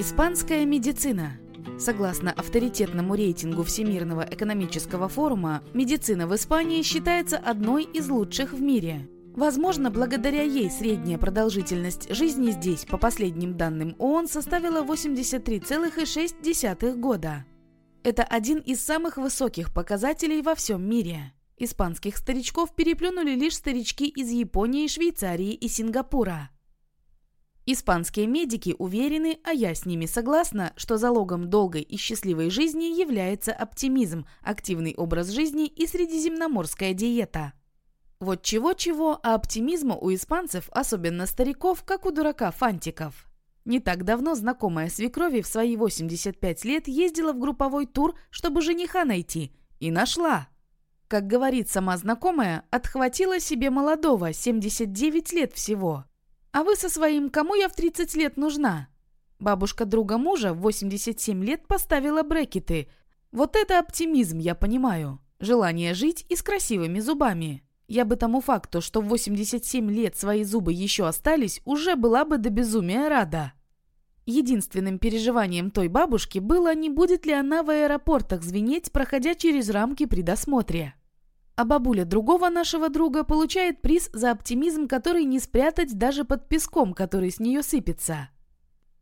Испанская медицина. Согласно авторитетному рейтингу Всемирного экономического форума, медицина в Испании считается одной из лучших в мире. Возможно, благодаря ей средняя продолжительность жизни здесь, по последним данным ООН, составила 83,6 года. Это один из самых высоких показателей во всем мире. Испанских старичков переплюнули лишь старички из Японии, Швейцарии и Сингапура. Испанские медики уверены, а я с ними согласна, что залогом долгой и счастливой жизни является оптимизм, активный образ жизни и средиземноморская диета. Вот чего-чего, а оптимизма у испанцев, особенно стариков, как у дурака фантиков. Не так давно знакомая свекрови в свои 85 лет ездила в групповой тур, чтобы жениха найти. И нашла. Как говорит сама знакомая, отхватила себе молодого, 79 лет всего. А вы со своим «кому я в 30 лет нужна?» Бабушка друга мужа в 87 лет поставила брекеты. Вот это оптимизм, я понимаю. Желание жить и с красивыми зубами. Я бы тому факту, что в 87 лет свои зубы еще остались, уже была бы до безумия рада. Единственным переживанием той бабушки было, не будет ли она в аэропортах звенеть, проходя через рамки при досмотре. А бабуля другого нашего друга получает приз за оптимизм, который не спрятать даже под песком, который с нее сыпется.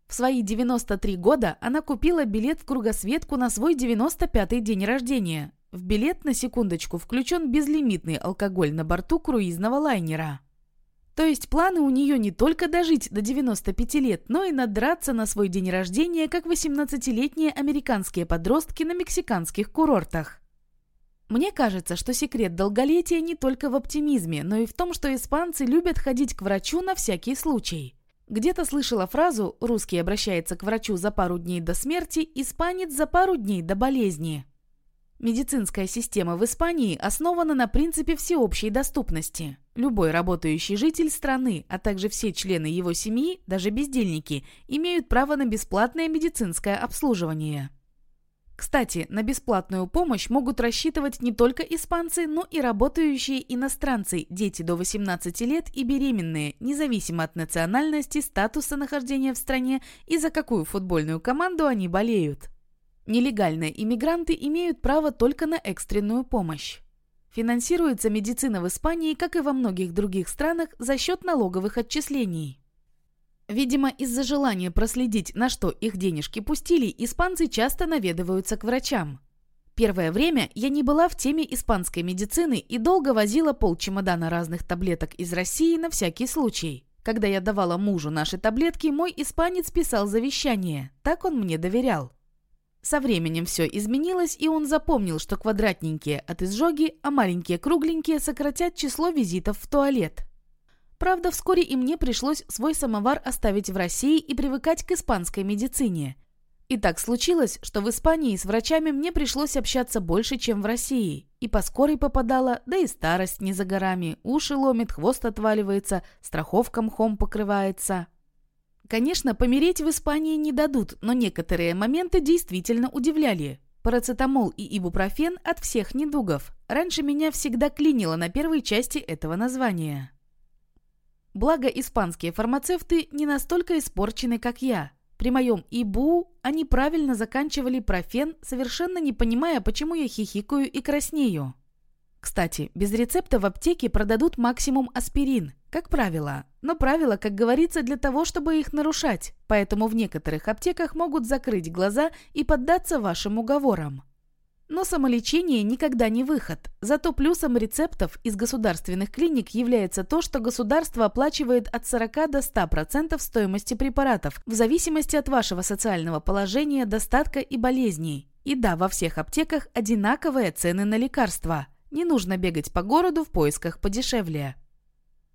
В свои 93 года она купила билет в кругосветку на свой 95-й день рождения. В билет, на секундочку, включен безлимитный алкоголь на борту круизного лайнера. То есть планы у нее не только дожить до 95 лет, но и надраться на свой день рождения, как 18-летние американские подростки на мексиканских курортах. Мне кажется, что секрет долголетия не только в оптимизме, но и в том, что испанцы любят ходить к врачу на всякий случай. Где-то слышала фразу «русский обращается к врачу за пару дней до смерти, испанец за пару дней до болезни». Медицинская система в Испании основана на принципе всеобщей доступности. Любой работающий житель страны, а также все члены его семьи, даже бездельники, имеют право на бесплатное медицинское обслуживание. Кстати, на бесплатную помощь могут рассчитывать не только испанцы, но и работающие иностранцы, дети до 18 лет и беременные, независимо от национальности, статуса нахождения в стране и за какую футбольную команду они болеют. Нелегальные иммигранты имеют право только на экстренную помощь. Финансируется медицина в Испании, как и во многих других странах, за счет налоговых отчислений. Видимо, из-за желания проследить, на что их денежки пустили, испанцы часто наведываются к врачам. Первое время я не была в теме испанской медицины и долго возила полчемодана разных таблеток из России на всякий случай. Когда я давала мужу наши таблетки, мой испанец писал завещание. Так он мне доверял. Со временем все изменилось, и он запомнил, что квадратненькие от изжоги, а маленькие кругленькие сократят число визитов в туалет. Правда, вскоре и мне пришлось свой самовар оставить в России и привыкать к испанской медицине. И так случилось, что в Испании с врачами мне пришлось общаться больше, чем в России. И по скорой попадала, да и старость не за горами. Уши ломит, хвост отваливается, страховка мхом покрывается. Конечно, помереть в Испании не дадут, но некоторые моменты действительно удивляли. Парацетамол и ибупрофен от всех недугов. Раньше меня всегда клинило на первой части этого названия. Благо, испанские фармацевты не настолько испорчены, как я. При моем ИБУ они правильно заканчивали профен, совершенно не понимая, почему я хихикаю и краснею. Кстати, без рецепта в аптеке продадут максимум аспирин, как правило. Но правила, как говорится, для того, чтобы их нарушать. Поэтому в некоторых аптеках могут закрыть глаза и поддаться вашим уговорам. Но самолечение никогда не выход. Зато плюсом рецептов из государственных клиник является то, что государство оплачивает от 40 до 100% стоимости препаратов, в зависимости от вашего социального положения, достатка и болезней. И да, во всех аптеках одинаковые цены на лекарства. Не нужно бегать по городу в поисках подешевле.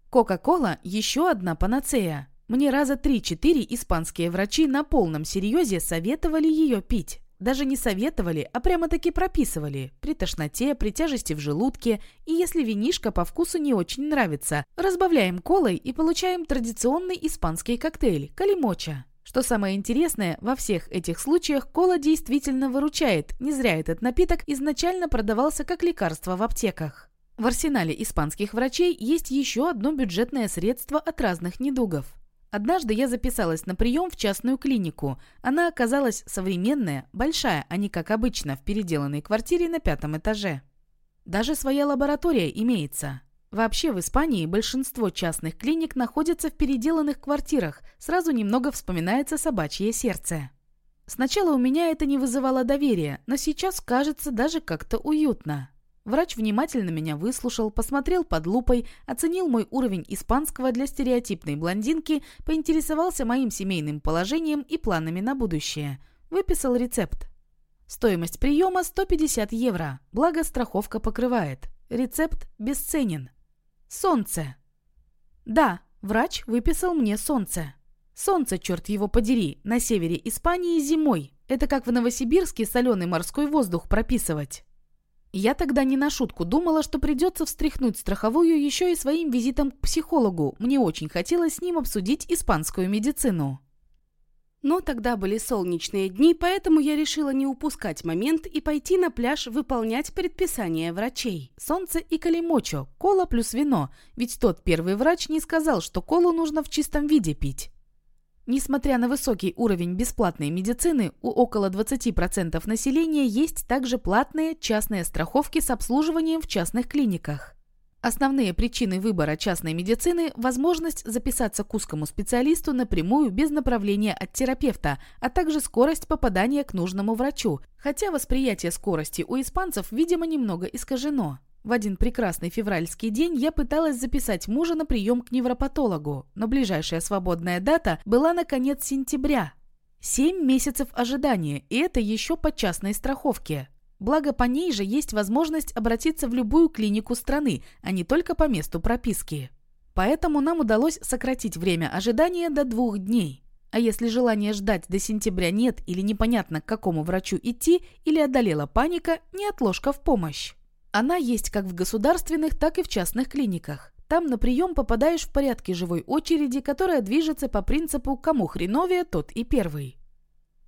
Кока-кола – еще одна панацея. Мне раза 3-4 испанские врачи на полном серьезе советовали ее пить. Даже не советовали, а прямо-таки прописывали. При тошноте, при тяжести в желудке. И если винишко по вкусу не очень нравится, разбавляем колой и получаем традиционный испанский коктейль – калимоча. Что самое интересное, во всех этих случаях кола действительно выручает. Не зря этот напиток изначально продавался как лекарство в аптеках. В арсенале испанских врачей есть еще одно бюджетное средство от разных недугов. Однажды я записалась на прием в частную клинику. Она оказалась современная, большая, а не как обычно в переделанной квартире на пятом этаже. Даже своя лаборатория имеется. Вообще в Испании большинство частных клиник находятся в переделанных квартирах, сразу немного вспоминается собачье сердце. Сначала у меня это не вызывало доверия, но сейчас кажется даже как-то уютно. Врач внимательно меня выслушал, посмотрел под лупой, оценил мой уровень испанского для стереотипной блондинки, поинтересовался моим семейным положением и планами на будущее. Выписал рецепт. Стоимость приема 150 евро, благо страховка покрывает. Рецепт бесценен. Солнце. Да, врач выписал мне солнце. Солнце, черт его подери, на севере Испании зимой. Это как в Новосибирске соленый морской воздух прописывать. Я тогда не на шутку думала, что придется встряхнуть страховую еще и своим визитом к психологу. Мне очень хотелось с ним обсудить испанскую медицину. Но тогда были солнечные дни, поэтому я решила не упускать момент и пойти на пляж выполнять предписания врачей. Солнце и калимочо, кола плюс вино, ведь тот первый врач не сказал, что колу нужно в чистом виде пить. Несмотря на высокий уровень бесплатной медицины, у около 20% населения есть также платные частные страховки с обслуживанием в частных клиниках. Основные причины выбора частной медицины – возможность записаться к узкому специалисту напрямую без направления от терапевта, а также скорость попадания к нужному врачу, хотя восприятие скорости у испанцев, видимо, немного искажено. В один прекрасный февральский день я пыталась записать мужа на прием к невропатологу, но ближайшая свободная дата была на конец сентября. Семь месяцев ожидания, и это еще по частной страховке. Благо по ней же есть возможность обратиться в любую клинику страны, а не только по месту прописки. Поэтому нам удалось сократить время ожидания до двух дней. А если желания ждать до сентября нет или непонятно, к какому врачу идти, или одолела паника, не отложка в помощь. Она есть как в государственных, так и в частных клиниках. Там на прием попадаешь в порядке живой очереди, которая движется по принципу «кому хреновее, тот и первый».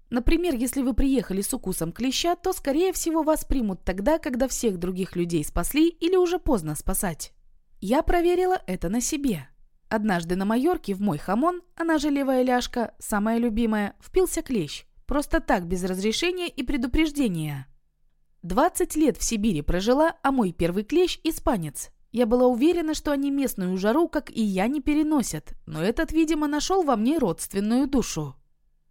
Например, если вы приехали с укусом клеща, то, скорее всего, вас примут тогда, когда всех других людей спасли или уже поздно спасать. Я проверила это на себе. Однажды на Майорке в мой хамон, она же левая ляжка, самая любимая, впился клещ. Просто так, без разрешения и предупреждения. 20 лет в Сибири прожила, а мой первый клещ – испанец. Я была уверена, что они местную жару, как и я, не переносят, но этот, видимо, нашел во мне родственную душу.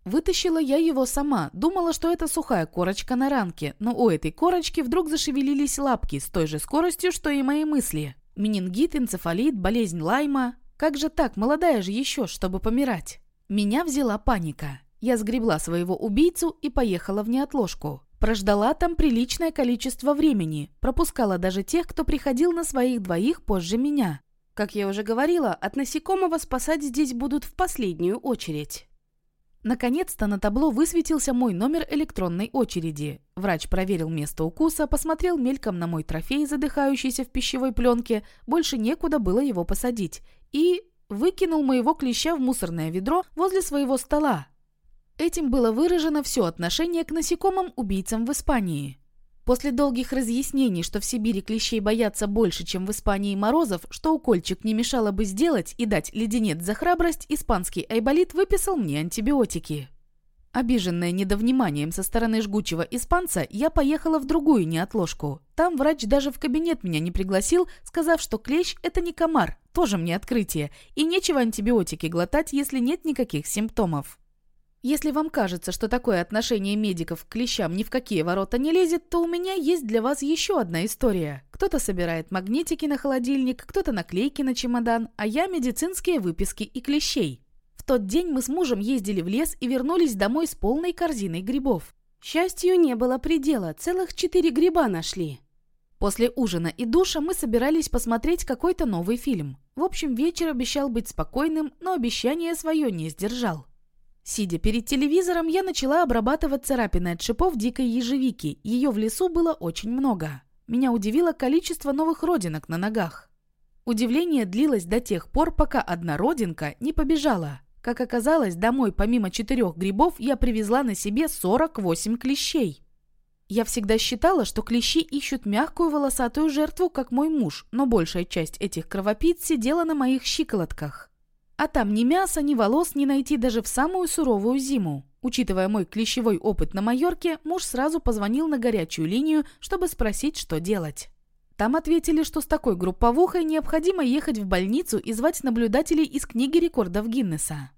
Вытащила я его сама, думала, что это сухая корочка на ранке, но у этой корочки вдруг зашевелились лапки с той же скоростью, что и мои мысли. Менингит, энцефалит, болезнь Лайма. Как же так, молодая же еще, чтобы помирать? Меня взяла паника. Я сгребла своего убийцу и поехала в неотложку. Прождала там приличное количество времени, пропускала даже тех, кто приходил на своих двоих позже меня. Как я уже говорила, от насекомого спасать здесь будут в последнюю очередь. Наконец-то на табло высветился мой номер электронной очереди. Врач проверил место укуса, посмотрел мельком на мой трофей, задыхающийся в пищевой пленке, больше некуда было его посадить, и выкинул моего клеща в мусорное ведро возле своего стола, Этим было выражено все отношение к насекомым-убийцам в Испании. После долгих разъяснений, что в Сибири клещей боятся больше, чем в Испании морозов, что укольчик не мешало бы сделать и дать леденец за храбрость, испанский айболит выписал мне антибиотики. Обиженная недовниманием со стороны жгучего испанца, я поехала в другую неотложку. Там врач даже в кабинет меня не пригласил, сказав, что клещ – это не комар, тоже мне открытие, и нечего антибиотики глотать, если нет никаких симптомов. Если вам кажется, что такое отношение медиков к клещам ни в какие ворота не лезет, то у меня есть для вас еще одна история. Кто-то собирает магнитики на холодильник, кто-то наклейки на чемодан, а я медицинские выписки и клещей. В тот день мы с мужем ездили в лес и вернулись домой с полной корзиной грибов. Счастью, не было предела, целых четыре гриба нашли. После ужина и душа мы собирались посмотреть какой-то новый фильм. В общем, вечер обещал быть спокойным, но обещание свое не сдержал. Сидя перед телевизором, я начала обрабатывать царапины от шипов дикой ежевики. Ее в лесу было очень много. Меня удивило количество новых родинок на ногах. Удивление длилось до тех пор, пока одна родинка не побежала. Как оказалось, домой помимо четырех грибов я привезла на себе 48 клещей. Я всегда считала, что клещи ищут мягкую волосатую жертву, как мой муж, но большая часть этих кровопийц сидела на моих щиколотках. А там ни мяса, ни волос не найти даже в самую суровую зиму. Учитывая мой клещевой опыт на Майорке, муж сразу позвонил на горячую линию, чтобы спросить, что делать. Там ответили, что с такой групповухой необходимо ехать в больницу и звать наблюдателей из книги рекордов Гиннеса.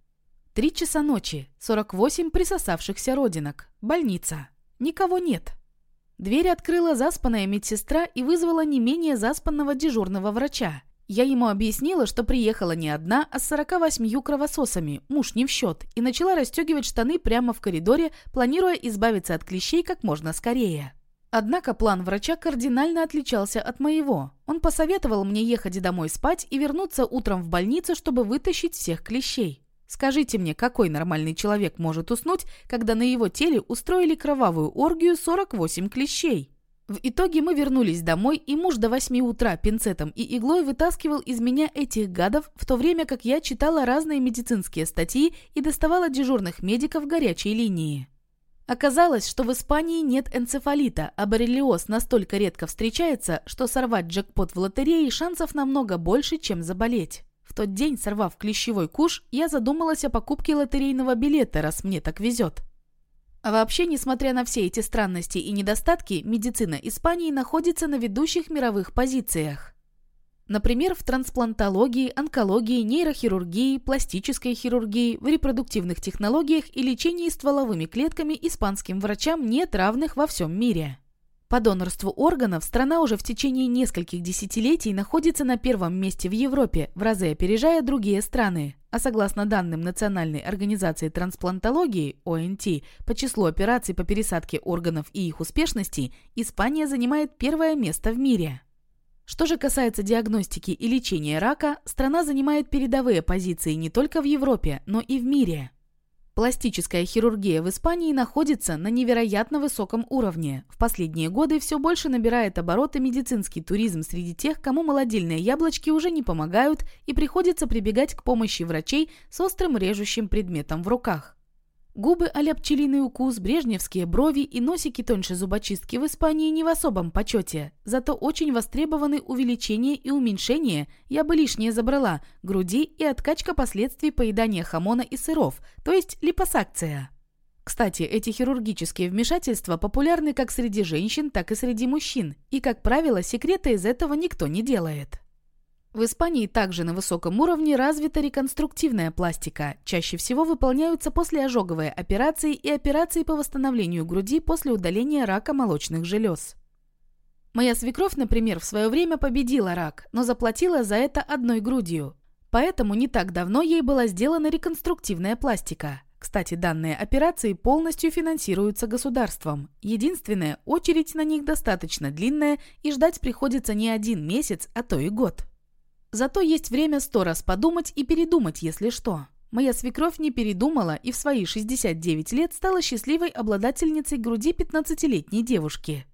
Три часа ночи, 48 присосавшихся родинок, больница. Никого нет. Дверь открыла заспанная медсестра и вызвала не менее заспанного дежурного врача. Я ему объяснила, что приехала не одна, а с 48 кровососами, муж не в счет, и начала расстегивать штаны прямо в коридоре, планируя избавиться от клещей как можно скорее. Однако план врача кардинально отличался от моего. Он посоветовал мне ехать домой спать и вернуться утром в больницу, чтобы вытащить всех клещей. Скажите мне, какой нормальный человек может уснуть, когда на его теле устроили кровавую оргию 48 клещей? В итоге мы вернулись домой, и муж до 8 утра пинцетом и иглой вытаскивал из меня этих гадов, в то время как я читала разные медицинские статьи и доставала дежурных медиков горячей линии. Оказалось, что в Испании нет энцефалита, а боррелиоз настолько редко встречается, что сорвать джекпот в лотерее шансов намного больше, чем заболеть. В тот день, сорвав клещевой куш, я задумалась о покупке лотерейного билета, раз мне так везет. А вообще, несмотря на все эти странности и недостатки, медицина Испании находится на ведущих мировых позициях. Например, в трансплантологии, онкологии, нейрохирургии, пластической хирургии, в репродуктивных технологиях и лечении стволовыми клетками испанским врачам нет равных во всем мире. По донорству органов страна уже в течение нескольких десятилетий находится на первом месте в Европе, в разы опережая другие страны. А согласно данным Национальной организации трансплантологии ОНТ, по числу операций по пересадке органов и их успешности, Испания занимает первое место в мире. Что же касается диагностики и лечения рака, страна занимает передовые позиции не только в Европе, но и в мире. Пластическая хирургия в Испании находится на невероятно высоком уровне. В последние годы все больше набирает обороты медицинский туризм среди тех, кому молодильные яблочки уже не помогают и приходится прибегать к помощи врачей с острым режущим предметом в руках. Губы а пчелиный укус, брежневские брови и носики тоньше зубочистки в Испании не в особом почете, зато очень востребованы увеличение и уменьшение, я бы лишнее забрала, груди и откачка последствий поедания хамона и сыров, то есть липосакция. Кстати, эти хирургические вмешательства популярны как среди женщин, так и среди мужчин, и, как правило, секрета из этого никто не делает. В Испании также на высоком уровне развита реконструктивная пластика. Чаще всего выполняются послеожоговые операции и операции по восстановлению груди после удаления рака молочных желез. Моя свекровь, например, в свое время победила рак, но заплатила за это одной грудью. Поэтому не так давно ей была сделана реконструктивная пластика. Кстати, данные операции полностью финансируются государством. Единственное, очередь на них достаточно длинная и ждать приходится не один месяц, а то и год. Зато есть время сто раз подумать и передумать, если что. Моя свекровь не передумала и в свои 69 лет стала счастливой обладательницей груди 15-летней девушки.